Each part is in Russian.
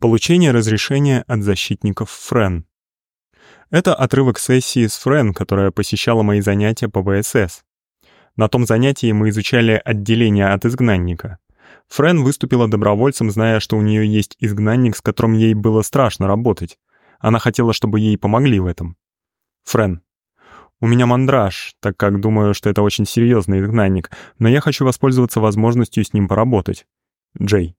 Получение разрешения от защитников Френ. Это отрывок сессии с Френ, которая посещала мои занятия по ВСС. На том занятии мы изучали отделение от изгнанника. Френ выступила добровольцем, зная, что у нее есть изгнанник, с которым ей было страшно работать. Она хотела, чтобы ей помогли в этом. Френ. У меня мандраж, так как думаю, что это очень серьезный изгнанник, но я хочу воспользоваться возможностью с ним поработать. Джей.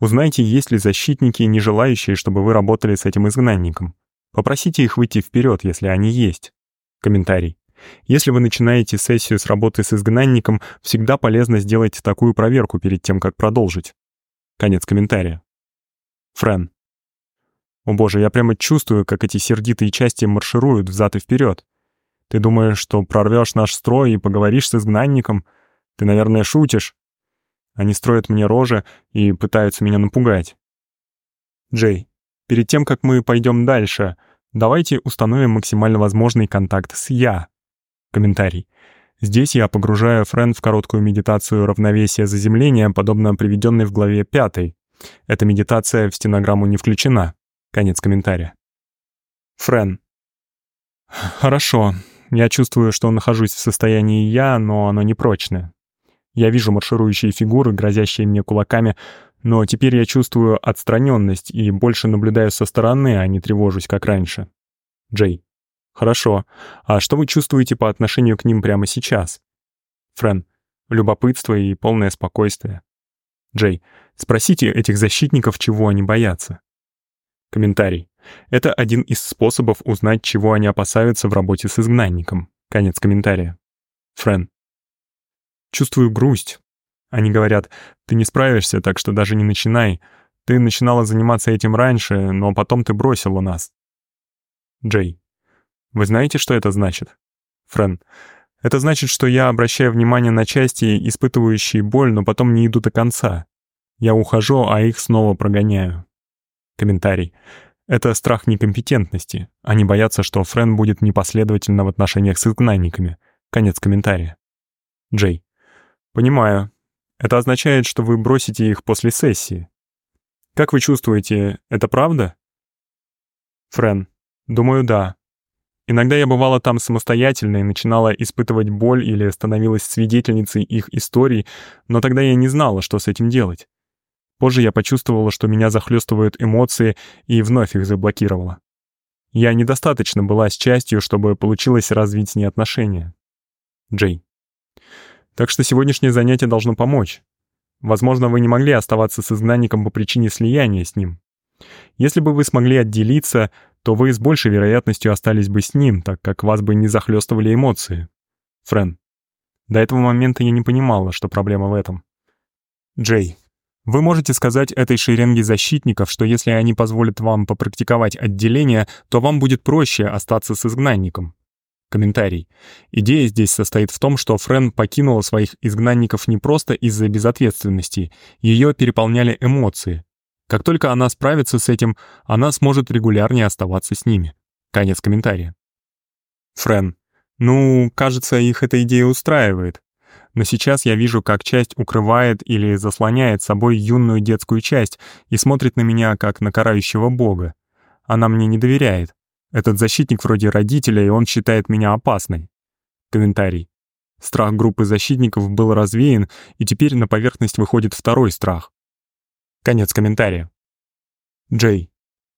Узнайте, есть ли защитники, не желающие, чтобы вы работали с этим изгнанником. Попросите их выйти вперед, если они есть. Комментарий. Если вы начинаете сессию с работы с изгнанником, всегда полезно сделать такую проверку перед тем, как продолжить. Конец комментария. Френ. О боже, я прямо чувствую, как эти сердитые части маршируют взад и вперед. Ты думаешь, что прорвешь наш строй и поговоришь с изгнанником? Ты, наверное, шутишь. Они строят мне рожи и пытаются меня напугать. Джей, перед тем, как мы пойдем дальше, давайте установим максимально возможный контакт с «я». Комментарий. Здесь я погружаю Френ в короткую медитацию равновесия заземления, подобно приведенной в главе 5. Эта медитация в стенограмму не включена. Конец комментария. Френ. Хорошо. Я чувствую, что нахожусь в состоянии «я», но оно непрочное. Я вижу марширующие фигуры, грозящие мне кулаками, но теперь я чувствую отстраненность и больше наблюдаю со стороны, а не тревожусь, как раньше. Джей. Хорошо. А что вы чувствуете по отношению к ним прямо сейчас? Френ. Любопытство и полное спокойствие. Джей. Спросите этих защитников, чего они боятся. Комментарий. Это один из способов узнать, чего они опасаются в работе с изгнанником. Конец комментария. Френ. Чувствую грусть. Они говорят, ты не справишься, так что даже не начинай. Ты начинала заниматься этим раньше, но потом ты бросила нас. Джей. Вы знаете, что это значит? Френ. Это значит, что я обращаю внимание на части, испытывающие боль, но потом не иду до конца. Я ухожу, а их снова прогоняю. Комментарий. Это страх некомпетентности. Они боятся, что Френ будет непоследовательно в отношениях с изгнанниками. Конец комментария. Джей. Понимаю. Это означает, что вы бросите их после сессии. Как вы чувствуете, это правда? Френ. Думаю, да. Иногда я бывала там самостоятельно и начинала испытывать боль или становилась свидетельницей их историй, но тогда я не знала, что с этим делать. Позже я почувствовала, что меня захлестывают эмоции, и вновь их заблокировала. Я недостаточно была с частью, чтобы получилось развить с ней отношения. Джей. Так что сегодняшнее занятие должно помочь. Возможно, вы не могли оставаться с изгнанником по причине слияния с ним. Если бы вы смогли отделиться, то вы с большей вероятностью остались бы с ним, так как вас бы не захлестывали эмоции. Френ. До этого момента я не понимала, что проблема в этом. Джей. Вы можете сказать этой шеренге защитников, что если они позволят вам попрактиковать отделение, то вам будет проще остаться с изгнанником. Комментарий. Идея здесь состоит в том, что Френ покинула своих изгнанников не просто из-за безответственности, ее переполняли эмоции. Как только она справится с этим, она сможет регулярнее оставаться с ними. Конец комментария. Френ. Ну, кажется, их эта идея устраивает. Но сейчас я вижу, как часть укрывает или заслоняет собой юную детскую часть и смотрит на меня, как на карающего бога. Она мне не доверяет. Этот защитник вроде родителя, и он считает меня опасной. Комментарий. Страх группы защитников был развеян, и теперь на поверхность выходит второй страх. Конец комментария. Джей.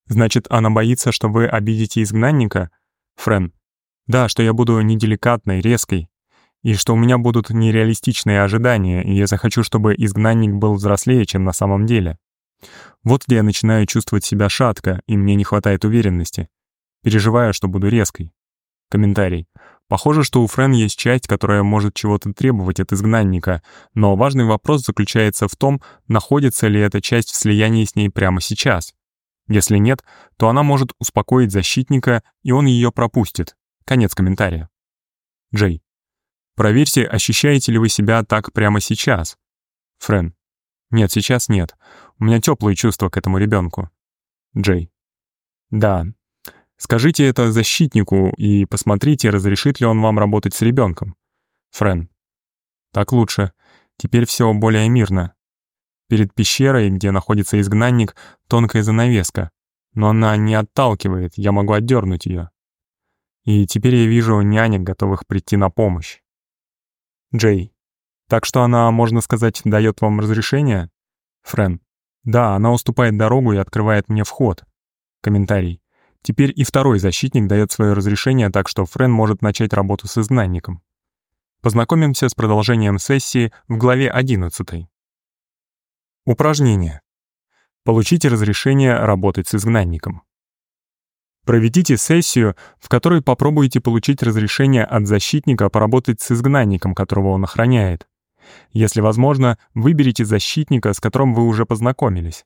Значит, она боится, что вы обидите изгнанника? Френ. Да, что я буду неделикатной, резкой. И что у меня будут нереалистичные ожидания, и я захочу, чтобы изгнанник был взрослее, чем на самом деле. Вот где я начинаю чувствовать себя шатко, и мне не хватает уверенности. Переживаю, что буду резкой. Комментарий. Похоже, что у Френ есть часть, которая может чего-то требовать от изгнанника, но важный вопрос заключается в том, находится ли эта часть в слиянии с ней прямо сейчас. Если нет, то она может успокоить защитника, и он ее пропустит. Конец комментария. Джей. Проверьте, ощущаете ли вы себя так прямо сейчас. Френ. Нет, сейчас нет. У меня теплые чувства к этому ребенку. Джей. Да, Скажите это защитнику и посмотрите, разрешит ли он вам работать с ребенком. Френ. Так лучше. Теперь все более мирно. Перед пещерой, где находится изгнанник, тонкая занавеска, но она не отталкивает, я могу отдернуть ее. И теперь я вижу нянек, готовых прийти на помощь. Джей. Так что она, можно сказать, дает вам разрешение? Френ. Да, она уступает дорогу и открывает мне вход. Комментарий. Теперь и второй защитник дает свое разрешение, так что Френ может начать работу с изгнанником. Познакомимся с продолжением сессии в главе 11. Упражнение. Получите разрешение работать с изгнанником. Проведите сессию, в которой попробуйте получить разрешение от защитника поработать с изгнанником, которого он охраняет. Если возможно, выберите защитника, с которым вы уже познакомились.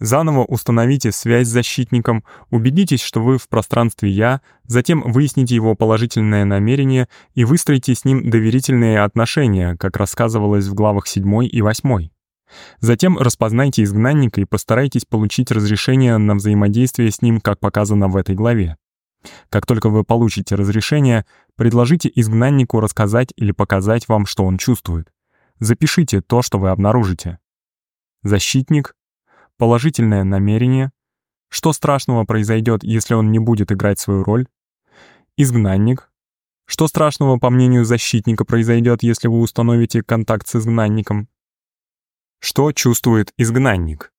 Заново установите связь с защитником, убедитесь, что вы в пространстве «я», затем выясните его положительное намерение и выстроите с ним доверительные отношения, как рассказывалось в главах 7 и 8. Затем распознайте изгнанника и постарайтесь получить разрешение на взаимодействие с ним, как показано в этой главе. Как только вы получите разрешение, предложите изгнаннику рассказать или показать вам, что он чувствует. Запишите то, что вы обнаружите. Защитник, положительное намерение, что страшного произойдет, если он не будет играть свою роль, изгнанник, что страшного, по мнению защитника, произойдет, если вы установите контакт с изгнанником, что чувствует изгнанник?